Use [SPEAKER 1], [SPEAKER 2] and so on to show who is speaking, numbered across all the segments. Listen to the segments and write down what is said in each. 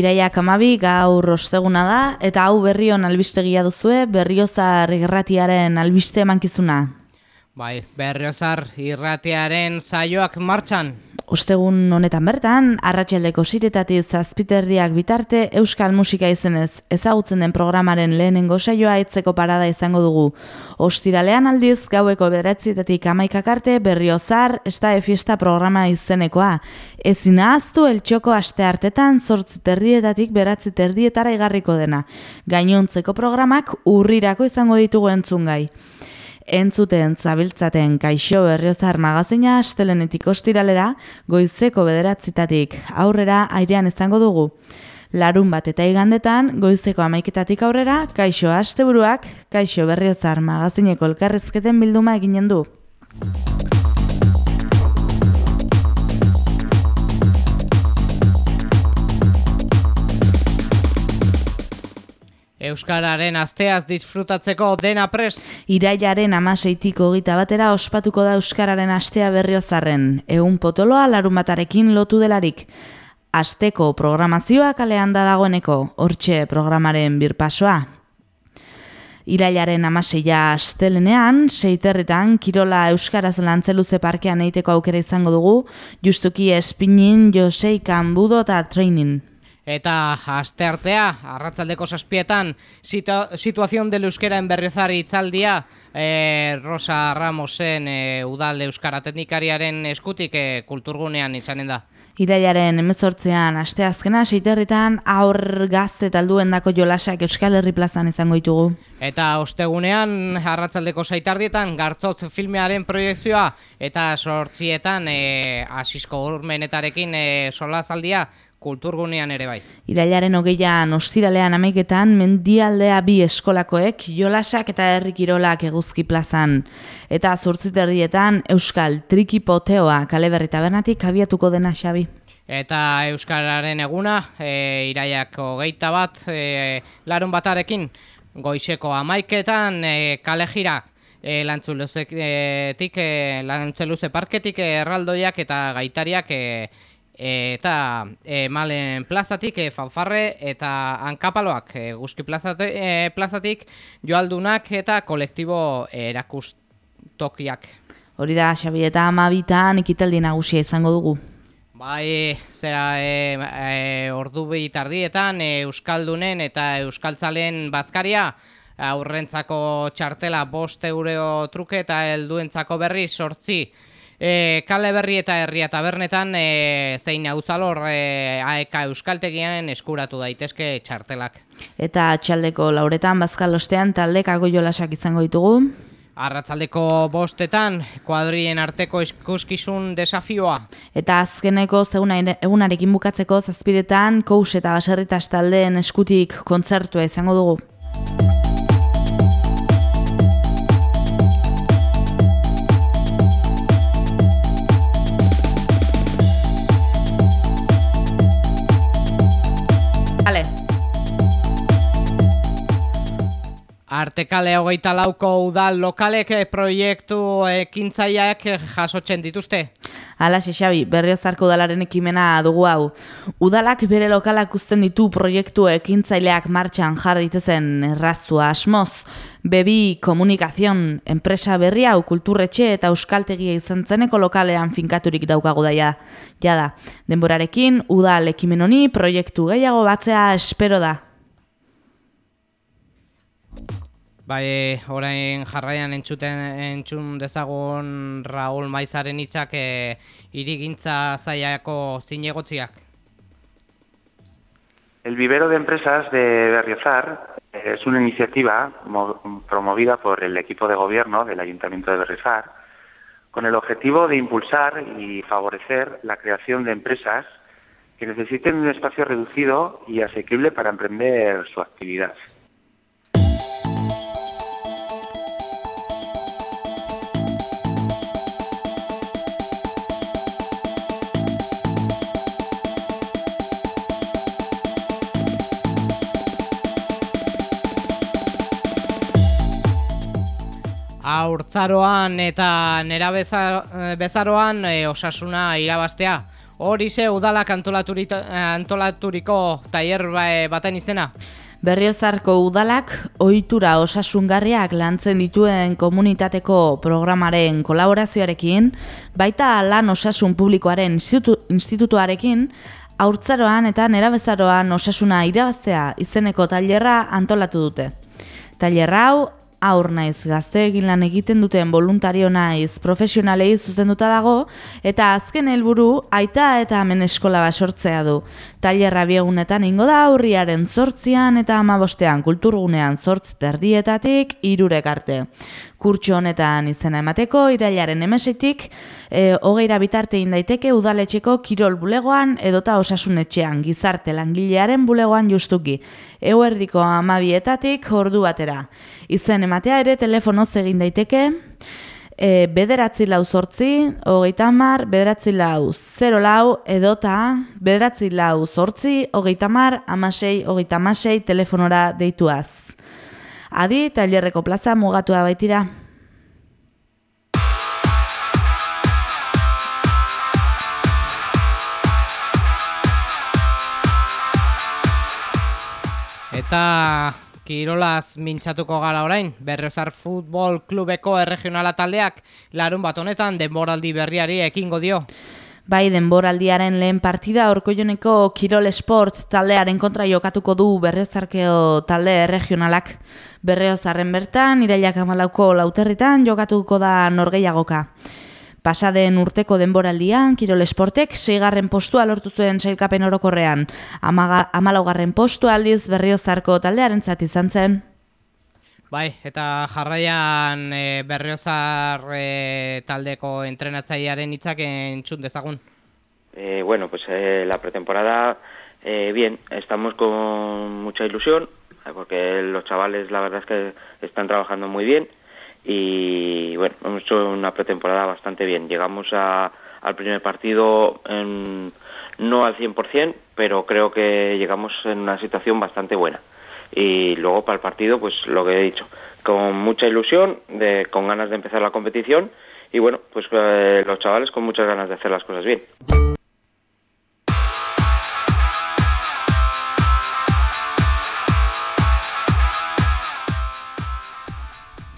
[SPEAKER 1] Iraiak amabi gaur osteguna da, eta hau berrion albistegia duzue, berriozar irratiaren albiste emankizuna.
[SPEAKER 2] Bai, berriozar irratiaren saioak martxan.
[SPEAKER 1] Ostegun honetan bertan, arratsaldeko siretatik zazpiterdiak bitarte Euskal Musika izenez ezagutzen den programaren lehenengo saioa etzeko parada izango dugu. Ostiralean aldiz, gaueko bederatzitetik amaikak arte berriozar, esta e programa izenekoa. Ezin ahaztu eltsoko aste hartetan zortzi terdietatik beratzi terdietara igarriko dena. Gainontzeko programak urrirako izango ditugu entzungai entzuten zabiltzaten kaixo berriozar magazina astelenetik ostiralera goizeko bederatzitatik aurrera airean izango dugu. Larun bat eta igandetan goizeko amaiketatik aurrera kaixo asteburuak kaixo berriozar magazineko elkarrezketen bilduma eginen du.
[SPEAKER 2] Euskararen asteaz disfrutatzeko dena prest.
[SPEAKER 1] Iraiaren amaseitiko gita batera ospatuko da Euskararen astea berriozarren. Egun potoloa larumatarekin lotu delarik. Asteko programazioa kalean da dagoeneko, hortxe programaren birpasoa. Irailaren amaseia astelenean, seiterretan, Kirola Euskaraz lantzeluze parkean eiteko aukera izango dugu, justuki espinin, josei, kanbudo eta training.
[SPEAKER 2] Eta aste artea, arratzaldeko saspietan, situazion del euskera en berriozari itzaldia, e, Rosa Ramosen e, udal euskara teknikariaren eskutik e, kulturgunean izanen da.
[SPEAKER 1] Iraiaren emezortzean, aste azkena, siterritan, aur gazte talduen dako jolasak Euskal Herri plazan izango ditugu.
[SPEAKER 2] Eta ostegunean, arratzaldeko saitardietan, gartzotz filmearen proiektzioa, eta sortzietan, e, asisko urmenetarekin e, solazaldia, kulturgunean ere bai.
[SPEAKER 1] Irailaren hogeian ostiralean ameiketan mendialdea bi eskolakoek jolasak eta herrikirolak eguzki plazan. Eta zurtziterdietan Euskal Trikipoteoa kaleberri tabernatik abiatuko dena xabi.
[SPEAKER 2] Eta Euskararen eguna, e, iraiak hogeita bat, e, larun batarekin, goizeko amaiketan e, kale jira, e, lantzulezetik, e, lantzulezetik parketik erraldoiak eta gaitariak e, eta e, malen plazatik e, fanfarre eta hankapaloak e, guzki plazate, e, plazatik joaldunak eta kolektibo erakustokiak.
[SPEAKER 1] Hori da, Xabi, eta amabitan ikitaldi nagusia izango dugu.
[SPEAKER 2] Bai, zera, e, e, ordu bitardietan e, Euskaldunen eta Euskaltzalen bazkaria aurrentzako txartela bost eureo truke eta helduentzako berri sortzi E, kale berri eta herria tabernetan e, zein auzalor e, aeka euskaltegianen eskuratu daitezke txartelak.
[SPEAKER 1] Eta txaldeko lauretan bazkalostean taldekako jolasak izango ditugu?
[SPEAKER 2] Arratzaldeko bostetan, kuadrien arteko ikuskizun desafioa.
[SPEAKER 1] Eta azkeneko zeuna egunarekin bukatzeko zazpiretan, kous eta baserritas taldeen eskutik kontzertua izango dugu.
[SPEAKER 2] Artekale hogeita lauko udal lokalek eh, proiektu ekintzaiak jasotzen dituzte.
[SPEAKER 1] Hala, Xabi, berriozarko udalaren ekimena dugu hau. Udalak bere lokalak usten ditu proiektu ekintzaileak martxan jar ditezen erraztua asmoz. Bebi komunikazion enpresa berri hau kulturretxe eta euskaltegia izan zeneko lokalean finkaturik daukagu daia. Jada, denborarekin udal ekimen honi proiektu gehiago batzea espero da.
[SPEAKER 2] Bai, orain jarraian entzuten entzun Raul Maizaren hitzak e, irigintza zaiako zinegotziak.
[SPEAKER 3] El vivero de empresas de Berriozar es una iniciativa promovida por el equipo de gobierno del Ayuntamiento de Berriozar con el objetivo de impulsar y favorecer la creación de empresas que necesiten un espacio reducido y asequible para emprender su actividad.
[SPEAKER 2] Aurtzaroan eta nera bezaroan e, osasuna irabaztea Hori ze udalak antolaturiko taier baten izena?
[SPEAKER 1] Berriozarko udalak ohitura osasungarriak lantzen dituen komunitateko programaren kolaborazioarekin, baita lan osasun publikoaren institu, institutuarekin, aurtzaroan eta nerabezaroan osasuna irabaztea izeneko tailerra antolatu dute. Tailerra hau aur naiz gazte egin lan egiten duten voluntario naiz profesionalei zuzenduta dago eta azken helburu aita eta hemen eskola basortzea du. Tailerra biegunetan ingo da aurriaren zortzian eta amabostean kulturgunean zortz terdietatik irurek arte. Kurtxo honetan izena emateko, irailaren emesetik, e, hogeira bitarte indaiteke udaletxeko kirol bulegoan edota osasunetxean, gizarte langilearen bulegoan justuki. Euerdiko amabietatik ordu batera. Izen ematea ere telefonoz egin daiteke, e, bederatzi lau zortzi, hogeita mar, bederatzi lau, zero lau, edota, bederatzi lau zortzi, hogeita mar, amasei, hogeita amasei, telefonora deituaz. Adi, tailerreko plaza mugatua baitira.
[SPEAKER 2] Eta Kirolaz mintzatuko gala orain, Berriozar Futbol Klubeko erregionala taldeak larun bat honetan denboraldi berriari ekingo dio.
[SPEAKER 1] Bai, denboraldiaren lehen partida orkoioneko Kirol Sport taldearen kontra jokatuko du Berriozarkeo talde erregionalak. Berriozarren bertan, irailak amalauko lauterritan jokatuko da norgeiagoka. Pasaden urteko denboraldian, Kirol Esportek seigarren postua lortu zuen sailkapen orokorrean. Amalaugarren postua aldiz berriozarko taldearen zati izan zen.
[SPEAKER 2] Bai, eta jarraian e, berriozar e, taldeko entrenatzailearen hitzak entzun dezagun.
[SPEAKER 4] Eh, bueno, pues eh, la pretemporada, eh, bien, estamos con mucha ilusión, porque los chavales la verdad es que están trabajando muy bien. y bueno, hemos hecho una pretemporada bastante bien. Llegamos a, al primer partido en, no al 100%, pero creo que llegamos en una situación bastante buena. Y luego para el partido, pues lo que he dicho, con mucha ilusión, de, con ganas de empezar la competición y bueno, pues eh, los chavales con muchas ganas de hacer las cosas bien.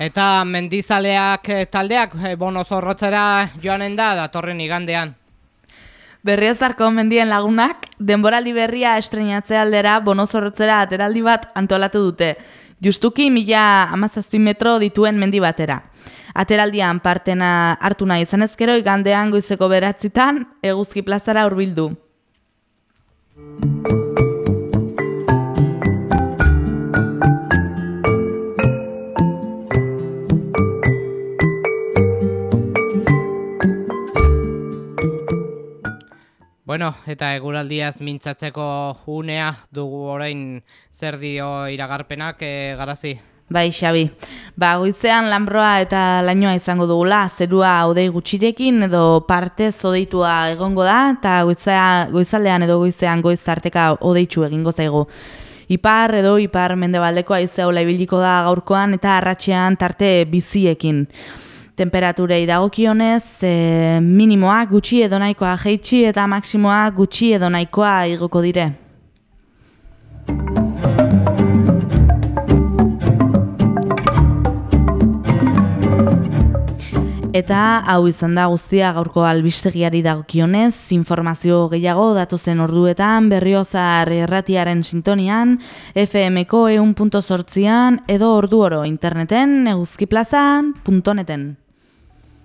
[SPEAKER 2] Eta mendizaleak eh, taldeak eh, bono zorrotzera joanen da datorren igandean.
[SPEAKER 1] Berriozarko mendien lagunak, denboraldi berria estreñatze aldera bono zorrotzera ateraldi bat antolatu dute. Justuki mila amazazpi metro dituen mendi batera. Ateraldian partena hartu nahi izan igandean goizeko beratzitan eguzki plazara hurbildu.
[SPEAKER 2] Bueno, eta eguraldiaz mintzatzeko unea dugu orain zer dio iragarpenak e, garazi.
[SPEAKER 1] Bai, Xabi. Ba, goizean lanbroa eta lainoa izango dugula, zerua odei gutxirekin edo parte zodeitua egongo da, eta goizea, goizaldean edo goizean goiz tarteka odeitzu egingo zaigu. Ipar edo ipar mendebaldeko aizea ibiliko da gaurkoan eta arratxean tarte biziekin temperaturei dagokionez e, minimoak gutxi edo nahikoa jeitsi eta maksimoak gutxi edo nahikoa igoko dire. Eta hau izan da guztia gaurko albistegiari dagokionez, informazio gehiago datu zen orduetan berriozar erratiaren sintonian, FM-ko eun edo ordu oro interneten eguzkiplazan.neten.